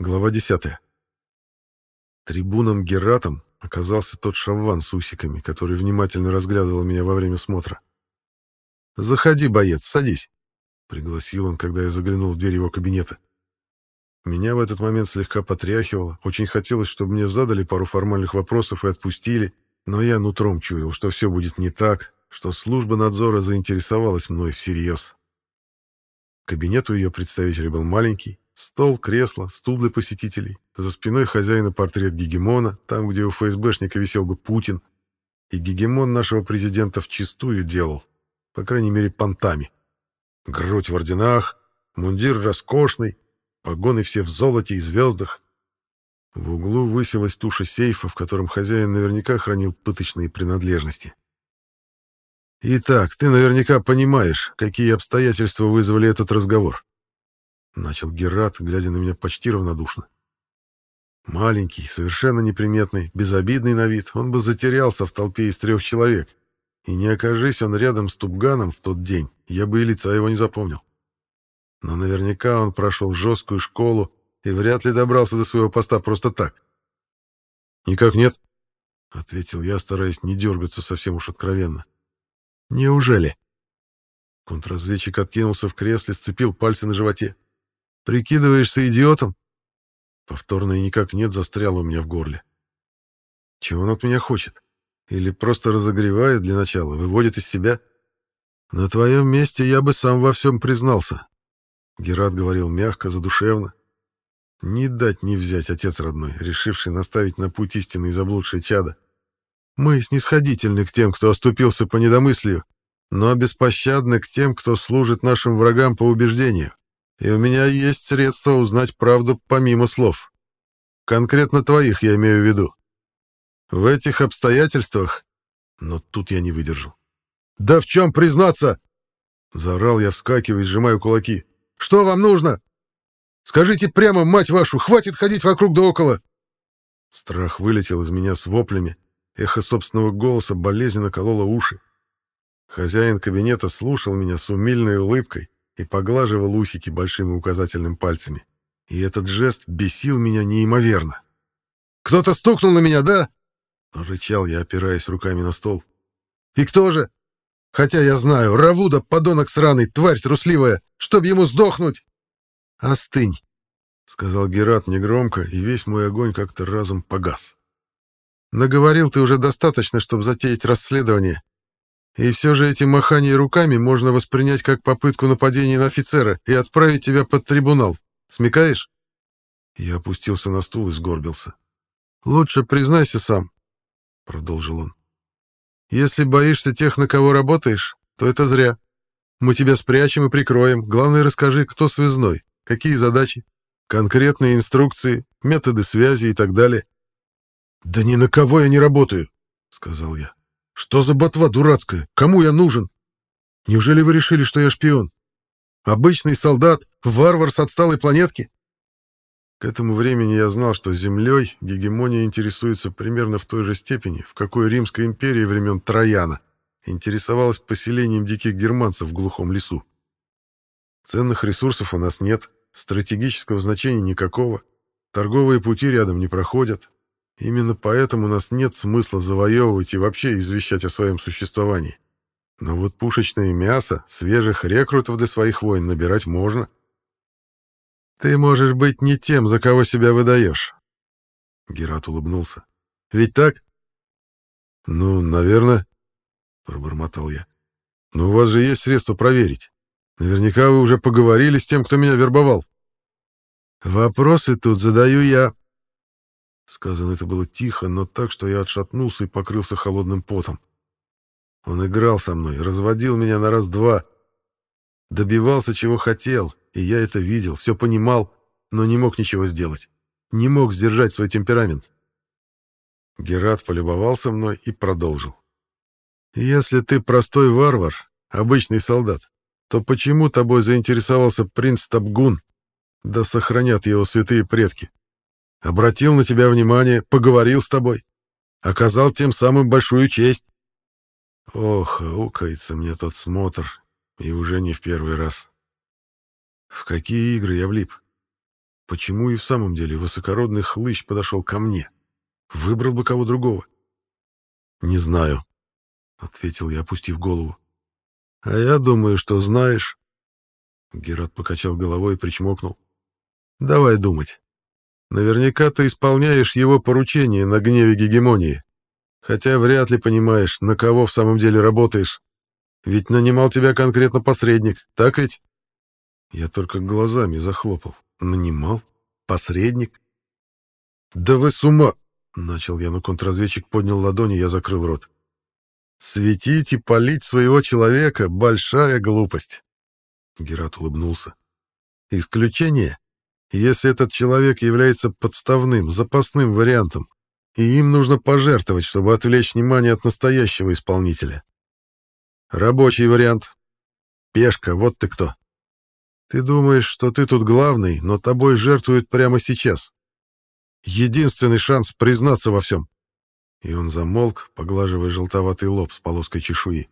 Глава 10. Трибуном Гератом оказался тот шавван с усиками, который внимательно разглядывал меня во время смотра. «Заходи, боец, садись», — пригласил он, когда я заглянул в дверь его кабинета. Меня в этот момент слегка потряхивало, очень хотелось, чтобы мне задали пару формальных вопросов и отпустили, но я нутром чуял, что все будет не так, что служба надзора заинтересовалась мной всерьез. Кабинет у ее представителя был маленький, Стол, кресло, стул для посетителей. За спиной хозяина портрет Гегемона, там, где у ФСБшника висел бы Путин. И Гегемон нашего президента вчистую делал. По крайней мере, понтами. Грудь в орденах, мундир роскошный, погоны все в золоте и звездах. В углу высилась туша сейфа, в котором хозяин наверняка хранил пыточные принадлежности. «Итак, ты наверняка понимаешь, какие обстоятельства вызвали этот разговор», — начал Герат, глядя на меня почти равнодушно. Маленький, совершенно неприметный, безобидный на вид, он бы затерялся в толпе из трех человек. И не окажись он рядом с Тубганом в тот день, я бы и лица его не запомнил. Но наверняка он прошел жесткую школу и вряд ли добрался до своего поста просто так. «Никак нет», — ответил я, стараясь не дергаться совсем уж откровенно. «Неужели?» Контрразведчик откинулся в кресле, сцепил пальцы на животе. Прикидываешься идиотом? Повторное никак нет застряло у меня в горле. Чего он от меня хочет? Или просто разогревает для начала, выводит из себя? На твоем месте я бы сам во всем признался. Герат говорил мягко, задушевно. Не дать не взять, отец родной, решивший наставить на путь истины заблудшее чадо. Мы снисходительны к тем, кто оступился по недомыслию, но беспощадны к тем, кто служит нашим врагам по убеждению. И у меня есть средства узнать правду помимо слов. Конкретно твоих я имею в виду. В этих обстоятельствах... Но тут я не выдержал. «Да в чем признаться?» Заорал я, вскакивая и сжимаю кулаки. «Что вам нужно? Скажите прямо, мать вашу, хватит ходить вокруг да около!» Страх вылетел из меня с воплями. Эхо собственного голоса болезненно кололо уши. Хозяин кабинета слушал меня с умильной улыбкой, и поглаживал усики большим и указательным пальцами. И этот жест бесил меня неимоверно. «Кто-то стукнул на меня, да?» — рычал я, опираясь руками на стол. «И кто же? Хотя я знаю, Равуда, подонок сраный, тварь трусливая, чтоб ему сдохнуть!» «Остынь!» — сказал Герат негромко, и весь мой огонь как-то разом погас. «Наговорил ты уже достаточно, чтобы затеять расследование, и все же эти махания руками можно воспринять как попытку нападения на офицера и отправить тебя под трибунал. Смекаешь? Я опустился на стул и сгорбился. «Лучше признайся сам», — продолжил он. «Если боишься тех, на кого работаешь, то это зря. Мы тебя спрячем и прикроем. Главное, расскажи, кто связной, какие задачи, конкретные инструкции, методы связи и так далее». «Да ни на кого я не работаю», — сказал я. Что за ботва дурацкая? Кому я нужен? Неужели вы решили, что я шпион? Обычный солдат, варвар с отсталой планетки? К этому времени я знал, что Землей гегемония интересуется примерно в той же степени, в какой Римская империя времен Трояна интересовалась поселением диких германцев в глухом лесу. Ценных ресурсов у нас нет, стратегического значения никакого, торговые пути рядом не проходят, Именно поэтому у нас нет смысла завоевывать и вообще извещать о своем существовании. Но вот пушечное мясо, свежих рекрутов для своих войн набирать можно. Ты можешь быть не тем, за кого себя выдаешь. Герат улыбнулся. Ведь так? Ну, наверное, пробормотал я. Но у вас же есть средства проверить. Наверняка вы уже поговорили с тем, кто меня вербовал. Вопросы тут задаю я, Сказано это было тихо, но так, что я отшатнулся и покрылся холодным потом. Он играл со мной, разводил меня на раз-два. Добивался, чего хотел, и я это видел, все понимал, но не мог ничего сделать. Не мог сдержать свой темперамент. Герат полюбовался мной и продолжил. «Если ты простой варвар, обычный солдат, то почему тобой заинтересовался принц Табгун? Да сохранят его святые предки. Обратил на тебя внимание, поговорил с тобой. Оказал тем самым большую честь. Ох, укается мне тот смотр, и уже не в первый раз. В какие игры я влип? Почему и в самом деле высокородный хлыщ подошел ко мне? Выбрал бы кого другого. «Не знаю», — ответил я, опустив голову. «А я думаю, что знаешь». Герат покачал головой и причмокнул. «Давай думать. Наверняка ты исполняешь его поручение на гневе гегемонии, хотя вряд ли понимаешь, на кого в самом деле работаешь. Ведь нанимал тебя конкретно посредник, так ведь?» Я только глазами захлопал. «Нанимал? Посредник?» «Да вы с ума!» — начал я, но контрразведчик поднял ладони, я закрыл рот. «Светить и палить своего человека — большая глупость!» Герат улыбнулся. «Исключение, если этот человек является подставным, запасным вариантом, и им нужно пожертвовать, чтобы отвлечь внимание от настоящего исполнителя. Рабочий вариант. Пешка, вот ты кто. Ты думаешь, что ты тут главный, но тобой жертвуют прямо сейчас. Единственный шанс признаться во всем. И он замолк, поглаживая желтоватый лоб с полоской чешуи.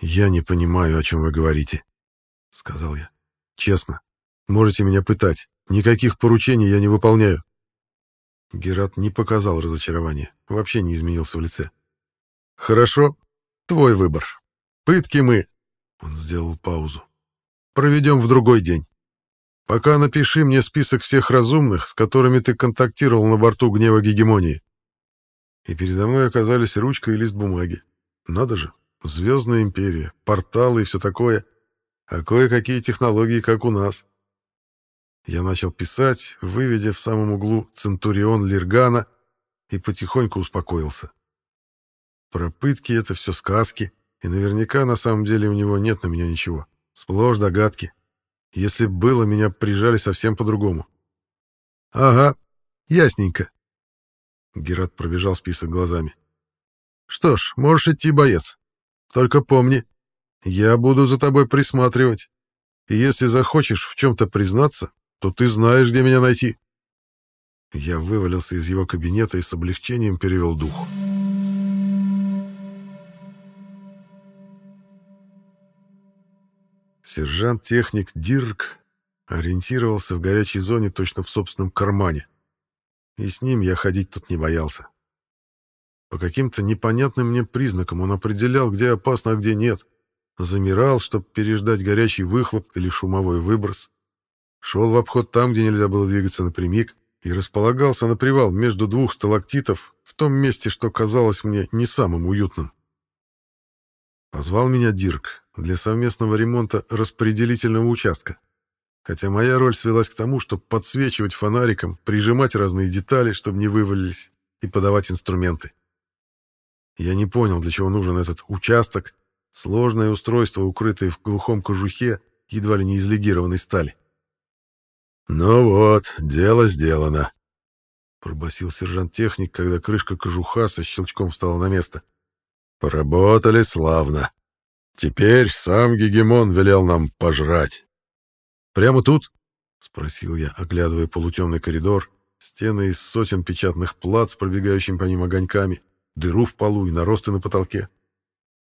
«Я не понимаю, о чем вы говорите», — сказал я. «Честно, можете меня пытать. Никаких поручений я не выполняю». Герат не показал разочарования, вообще не изменился в лице. «Хорошо, твой выбор. Пытки мы...» Он сделал паузу. «Проведем в другой день. Пока напиши мне список всех разумных, с которыми ты контактировал на борту гнева гегемонии. И передо мной оказались ручка и лист бумаги. Надо же, звездная империя, порталы и все такое. А кое-какие технологии, как у нас. Я начал писать, выведя в самом углу Центурион Лиргана, и потихоньку успокоился. Про пытки — это все сказки, и наверняка на самом деле у него нет на меня ничего. Сплошь догадки. Если было, меня прижали совсем по-другому. — Ага, ясненько. Герат пробежал список глазами. — Что ж, можешь идти, боец. Только помни, я буду за тобой присматривать. И если захочешь в чем-то признаться, то ты знаешь, где меня найти. Я вывалился из его кабинета и с облегчением перевел дух. Сержант-техник Дирк ориентировался в горячей зоне точно в собственном кармане. И с ним я ходить тут не боялся. По каким-то непонятным мне признакам он определял, где опасно, а где нет. Замирал, чтобы переждать горячий выхлоп или шумовой выброс. Шел в обход там, где нельзя было двигаться напрямик, и располагался на привал между двух сталактитов в том месте, что казалось мне не самым уютным. Позвал меня Дирк для совместного ремонта распределительного участка. Хотя моя роль свелась к тому, чтобы подсвечивать фонариком, прижимать разные детали, чтобы не вывалились, и подавать инструменты. Я не понял, для чего нужен этот участок, сложное устройство, укрытое в глухом кожухе, едва ли не из легированной стали. «Ну вот, дело сделано», — пробасил сержант-техник, когда крышка кожуха со щелчком встала на место. Поработали славно. Теперь сам Гегемон велел нам пожрать. Прямо тут? Спросил я, оглядывая полутемный коридор, стены из сотен печатных плат с пробегающими по ним огоньками, дыру в полу и наросты на потолке.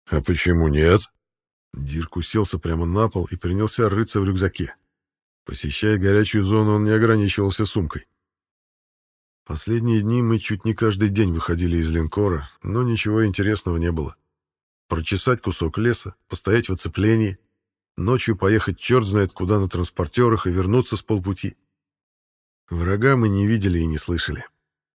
А почему нет? Дирк уселся прямо на пол и принялся рыться в рюкзаке. Посещая горячую зону, он не ограничивался сумкой. Последние дни мы чуть не каждый день выходили из линкора, но ничего интересного не было. Прочесать кусок леса, постоять в оцеплении, ночью поехать черт знает куда на транспортерах и вернуться с полпути. Врага мы не видели и не слышали.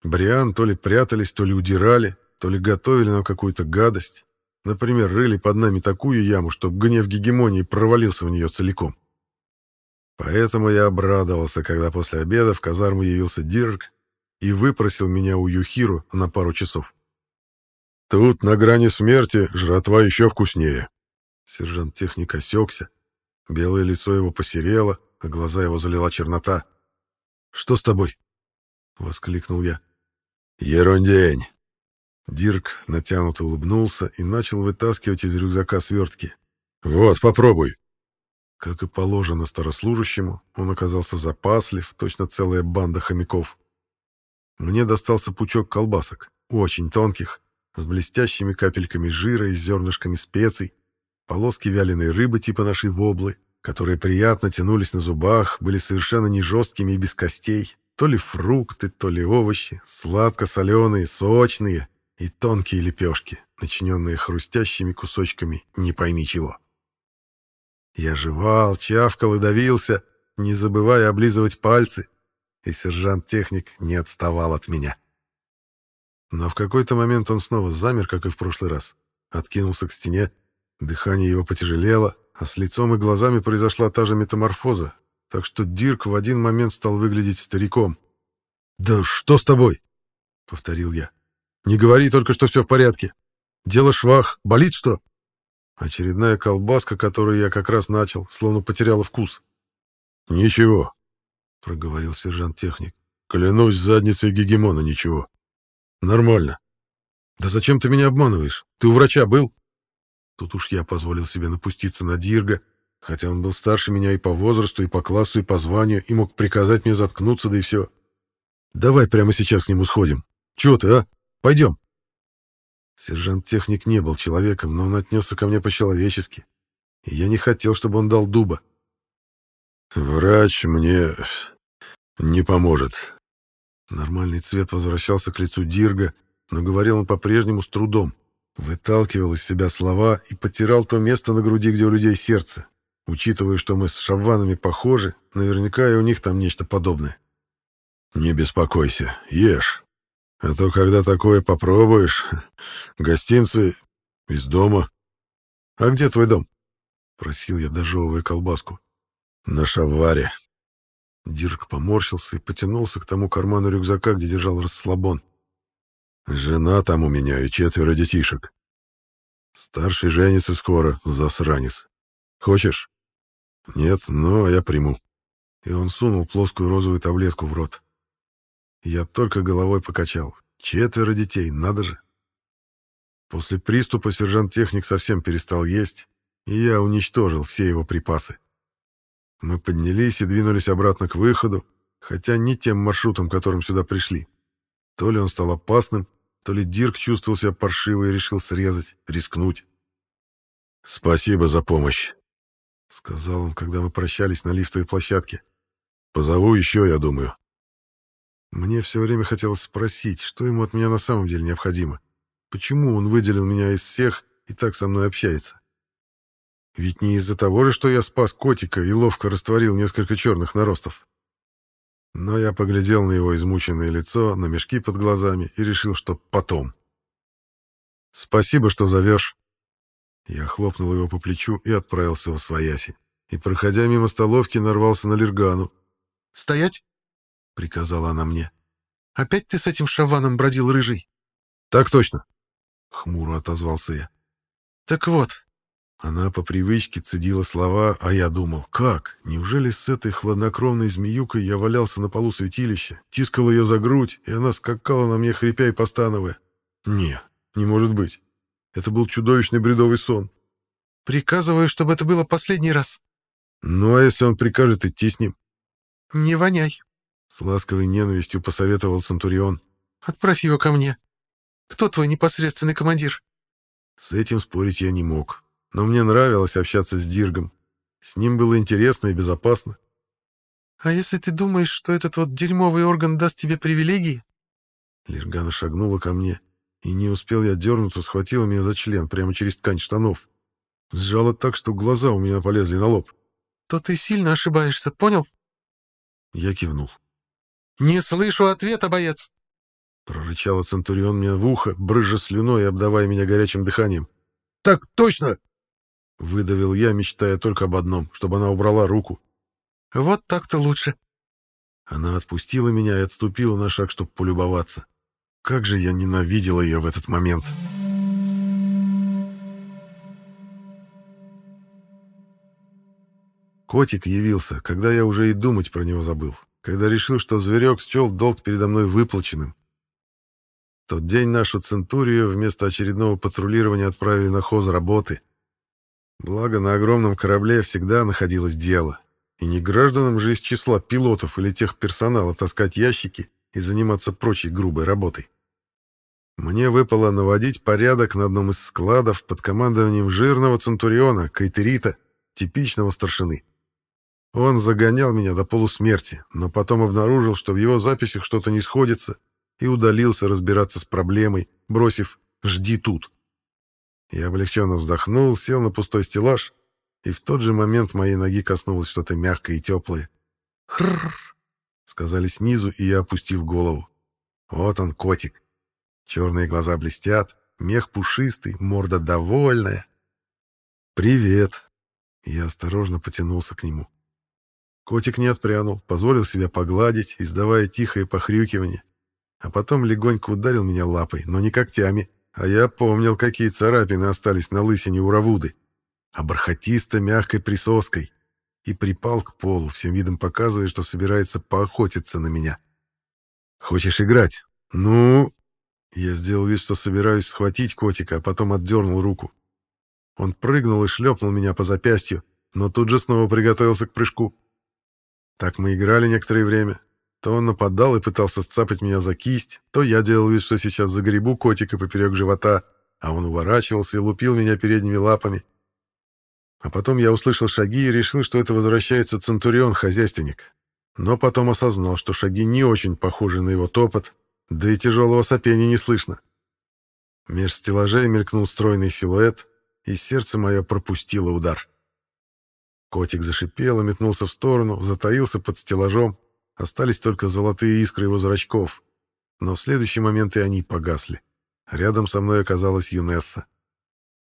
Бриан то ли прятались, то ли удирали, то ли готовили нам какую-то гадость. Например, рыли под нами такую яму, чтобы гнев гегемонии провалился в нее целиком. Поэтому я обрадовался, когда после обеда в казарму явился Дирк и выпросил меня у Юхиру на пару часов. «Тут, на грани смерти, жратва еще вкуснее». Сержант-техник осекся. Белое лицо его посерело, а глаза его залила чернота. «Что с тобой?» — воскликнул я. «Ерундень!» Дирк натянуто улыбнулся и начал вытаскивать из рюкзака свертки. «Вот, попробуй!» Как и положено старослужащему, он оказался запаслив, точно целая банда хомяков. Мне достался пучок колбасок, очень тонких, с блестящими капельками жира и зернышками специй, полоски вяленой рыбы типа нашей воблы, которые приятно тянулись на зубах, были совершенно не жесткими и без костей. То ли фрукты, то ли овощи, сладко-соленые, сочные и тонкие лепешки, начиненные хрустящими кусочками не пойми чего. Я жевал, чавкал и давился, не забывая облизывать пальцы, и сержант-техник не отставал от меня. Но в какой-то момент он снова замер, как и в прошлый раз, откинулся к стене, дыхание его потяжелело, а с лицом и глазами произошла та же метаморфоза, так что Дирк в один момент стал выглядеть стариком. «Да что с тобой?» — повторил я. «Не говори только, что все в порядке. Дело швах. Болит что?» Очередная колбаска, которую я как раз начал, словно потеряла вкус. «Ничего», — проговорил сержант-техник. «Клянусь задницей гегемона, ничего. Нормально. Да зачем ты меня обманываешь? Ты у врача был?» Тут уж я позволил себе напуститься на Дирга, хотя он был старше меня и по возрасту, и по классу, и по званию, и мог приказать мне заткнуться, да и все. Давай прямо сейчас к нему сходим. Чего ты, а? Пойдем. Сержант-техник не был человеком, но он отнесся ко мне по-человечески, и я не хотел, чтобы он дал дуба. «Врач мне не поможет». Нормальный цвет возвращался к лицу Дирга, но говорил он по-прежнему с трудом. Выталкивал из себя слова и потирал то место на груди, где у людей сердце. Учитывая, что мы с шаванами похожи, наверняка и у них там нечто подобное. «Не беспокойся, ешь. А то, когда такое попробуешь, гостинцы из дома...» «А где твой дом?» — просил я, дожевывая колбаску. «На шаваре». Дирк поморщился и потянулся к тому карману рюкзака, где держал расслабон. «Жена там у меня и четверо детишек. Старший женится скоро, засранец. Хочешь?» «Нет, но я приму». И он сунул плоскую розовую таблетку в рот. Я только головой покачал. Четверо детей, надо же. После приступа сержант-техник совсем перестал есть, и я уничтожил все его припасы. Мы поднялись и двинулись обратно к выходу, хотя не тем маршрутом, которым сюда пришли. То ли он стал опасным, то ли Дирк чувствовал себя паршиво и решил срезать, рискнуть. «Спасибо за помощь», — сказал он, когда мы прощались на лифтовой площадке. «Позову еще, я думаю». Мне все время хотелось спросить, что ему от меня на самом деле необходимо. Почему он выделил меня из всех и так со мной общается? Ведь не из-за того же, что я спас котика и ловко растворил несколько черных наростов. Но я поглядел на его измученное лицо, на мешки под глазами и решил, что потом. «Спасибо, что зовешь», я хлопнул его по плечу и отправился в Освояси. И, проходя мимо столовки, нарвался на Лергану. «Стоять!» — приказала она мне. «Опять ты с этим шаваном бродил, рыжий?» «Так точно!» — хмуро отозвался я. «Так вот...» Она по привычке цедила слова, а я думал, как? Неужели с этой хладнокровной змеюкой я валялся на полу святилища, тискал ее за грудь, и она скакала на мне, хрипя и постановая? Не, не может быть. Это был чудовищный бредовый сон. «Приказываю, чтобы это было последний раз». «Ну, а если он прикажет идти с ним?» «Не воняй», — с ласковой ненавистью посоветовал Центурион. «Отправь его ко мне. Кто твой непосредственный командир?» С этим спорить я не мог, но мне нравилось общаться с Диргом. С ним было интересно и безопасно. «А если ты думаешь, что этот вот дерьмовый орган даст тебе привилегии?» Лергана шагнула ко мне и не успел я дернуться, схватила меня за член прямо через ткань штанов. Сжала так, что глаза у меня полезли на лоб. «То ты сильно ошибаешься, понял?» Я кивнул. «Не слышу ответа, боец!» Прорычала Центурион мне в ухо, брызжа слюной и обдавая меня горячим дыханием. «Так точно!» Выдавил я, мечтая только об одном, чтобы она убрала руку. «Вот так-то лучше». Она отпустила меня и отступила на шаг, чтобы полюбоваться. Как же я ненавидел ее в этот момент. Котик явился, когда я уже и думать про него забыл, когда решил, что зверек счел долг передо мной выплаченным. В тот день нашу Центурию вместо очередного патрулирования отправили на хоз работы. Благо, на огромном корабле всегда находилось дело, и не гражданам же из числа пилотов или тех персонала таскать ящики и заниматься прочей грубой работой. Мне выпало наводить порядок на одном из складов под командованием жирного центуриона, кайтерита, типичного старшины. Он загонял меня до полусмерти, но потом обнаружил, что в его записях что-то не сходится, и удалился разбираться с проблемой, бросив «жди тут». Я облегченно вздохнул, сел на пустой стеллаж, и в тот же момент моей ноги коснулось что-то мягкое и теплое. «Хрррр!» — сказали снизу, и я опустил голову. Вот он, котик. Черные глаза блестят, мех пушистый, морда довольная. «Привет!» Я осторожно потянулся к нему. Котик не отпрянул, позволил себя погладить, издавая тихое похрюкивание, а потом легонько ударил меня лапой, но не когтями, а я помнил, какие царапины остались на лысине у Равуды, а бархатисто-мягкой присоской, и припал к полу, всем видом показывая, что собирается поохотиться на меня. «Хочешь играть?» «Ну...» Я сделал вид, что собираюсь схватить котика, а потом отдернул руку. Он прыгнул и шлепнул меня по запястью, но тут же снова приготовился к прыжку. Так мы играли некоторое время. То он нападал и пытался сцапать меня за кисть, то я делал вид, что сейчас загребу котика поперек живота, а он уворачивался и лупил меня передними лапами. А потом я услышал шаги и решил, что это возвращается Центурион-хозяйственник. Но потом осознал, что шаги не очень похожи на его топот, да и тяжелого сопения не слышно. Меж стеллажей мелькнул стройный силуэт, и сердце мое пропустило удар. Котик зашипел и метнулся в сторону, затаился под стеллажом, остались только золотые искры его зрачков, но в следующий момент и они погасли. Рядом со мной оказалась Юнесса.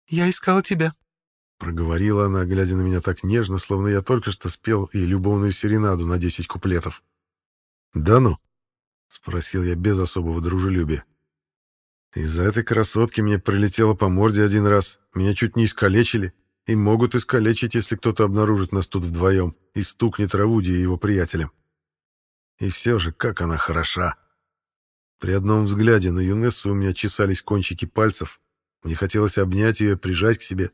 «Я искала тебя», — проговорила она, глядя на меня так нежно, словно я только что спел и любовную серенаду на десять куплетов. «Да ну?» — спросил я без особого дружелюбия. Из-за этой красотки мне прилетело по морде один раз, меня чуть не искалечили, и могут искалечить, если кто-то обнаружит нас тут вдвоем и стукнет Равуди и его приятелям. И все же, как она хороша! При одном взгляде на Юнессу у меня чесались кончики пальцев, мне хотелось обнять ее прижать к себе,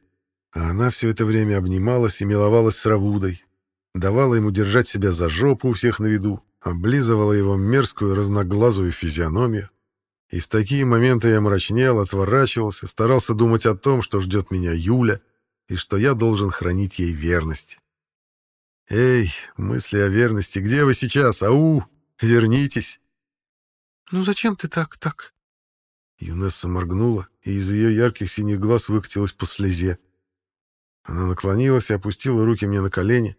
а она все это время обнималась и миловалась с Равудой, давала ему держать себя за жопу у всех на виду, облизывала его мерзкую разноглазую физиономию. И в такие моменты я мрачнел, отворачивался, старался думать о том, что ждет меня Юля, и что я должен хранить ей верность. «Эй, мысли о верности, где вы сейчас? Ау! Вернитесь!» «Ну зачем ты так, так?» Юнесса моргнула, и из ее ярких синих глаз выкатилась по слезе. Она наклонилась и опустила руки мне на колени,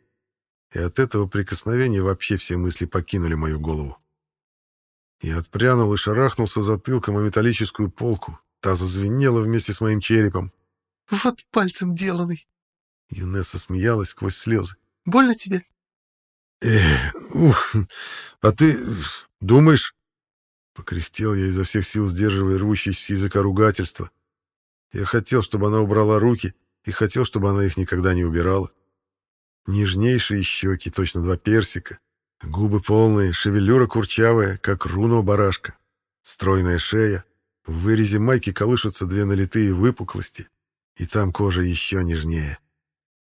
и от этого прикосновения вообще все мысли покинули мою голову. Я отпрянул и шарахнулся затылком о металлическую полку. Та зазвенела вместе с моим черепом. «Вот пальцем деланный!» Юнесса смеялась сквозь слезы. «Больно тебе?» «Эх, ух, а ты думаешь...» Покряхтел я изо всех сил, сдерживая рвущееся с языка ругательства. Я хотел, чтобы она убрала руки, и хотел, чтобы она их никогда не убирала. Нежнейшие щеки, точно два персика. Губы полные, шевелюра курчавая, как руно барашка. Стройная шея. В вырезе майки колышутся две налитые выпуклости. И там кожа еще нежнее.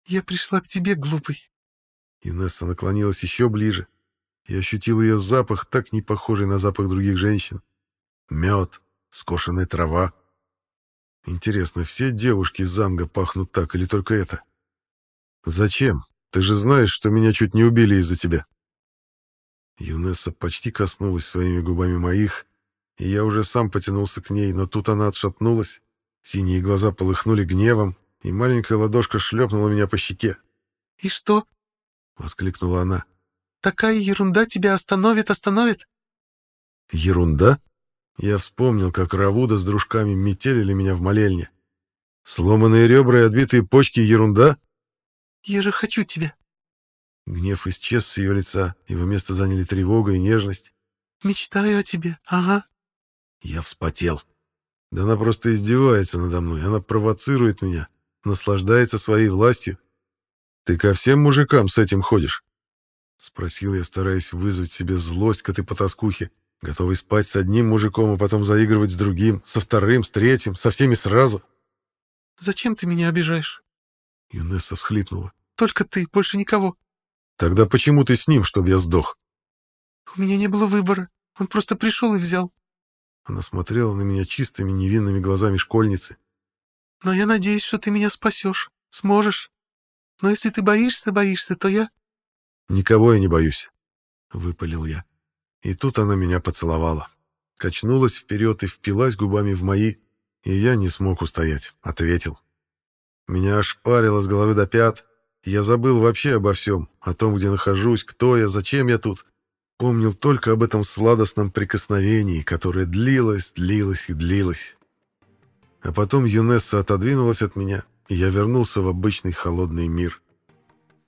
«Я пришла к тебе, глупый». Инесса наклонилась еще ближе. и ощутил ее запах, так не похожий на запах других женщин. Мед, скошенная трава. Интересно, все девушки Занга пахнут так или только это? Зачем? Ты же знаешь, что меня чуть не убили из-за тебя. Юнесса почти коснулась своими губами моих, и я уже сам потянулся к ней, но тут она отшатнулась. Синие глаза полыхнули гневом, и маленькая ладошка шлепнула меня по щеке. «И что?» — воскликнула она. «Такая ерунда тебя остановит, остановит?» «Ерунда?» Я вспомнил, как Равуда с дружками метелили меня в молельне. «Сломанные ребра и отбитые почки — ерунда?» Я же хочу тебя. Гнев исчез с ее лица, его место заняли тревога и нежность. Мечтаю о тебе, ага. Я вспотел. Да она просто издевается надо мной, она провоцирует меня, наслаждается своей властью. Ты ко всем мужикам с этим ходишь? Спросил я, стараясь вызвать себе злость к этой потаскухе, готовый спать с одним мужиком, а потом заигрывать с другим, со вторым, с третьим, со всеми сразу. «Зачем ты меня обижаешь?» Юнесса всхлипнула. «Только ты, больше никого». «Тогда почему ты с ним, чтобы я сдох?» «У меня не было выбора. Он просто пришел и взял». Она смотрела на меня чистыми невинными глазами школьницы. «Но я надеюсь, что ты меня спасешь. Сможешь. Но если ты боишься, боишься, то я...» «Никого я не боюсь», — выпалил я. И тут она меня поцеловала. Качнулась вперед и впилась губами в мои, и я не смог устоять, ответил. Меня аж парило с головы до пят, я забыл вообще обо всем, о том, где нахожусь, кто я, зачем я тут. Помнил только об этом сладостном прикосновении, которое длилось, длилось и длилось. А потом Юнесса отодвинулась от меня, и я вернулся в обычный холодный мир.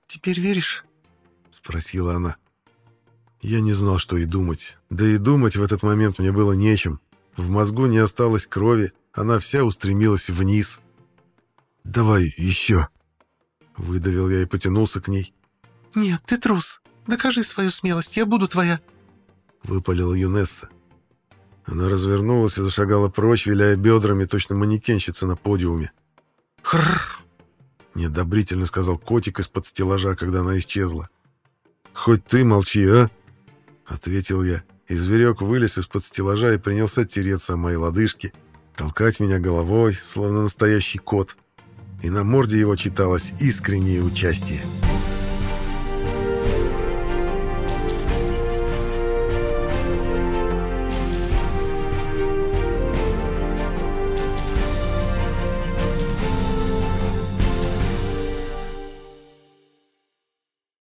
«Теперь веришь?» — спросила она. Я не знал, что и думать. Да и думать в этот момент мне было нечем. В мозгу не осталось крови, она вся устремилась вниз. «Давай еще!» Выдавил я и потянулся к ней. «Нет, ты трус. Докажи свою смелость, я буду твоя!» Выпалила Юнесса. Она развернулась и зашагала прочь, виляя бедрами, точно манекенщица на подиуме. «Хрррр!» — неодобрительно сказал котик из-под стеллажа, когда она исчезла. «Хоть ты молчи, а?» — ответил я, и зверек вылез из-под стеллажа и принялся тереться о мои лодыжки, толкать меня головой, словно настоящий кот, и на морде его читалось искреннее участие.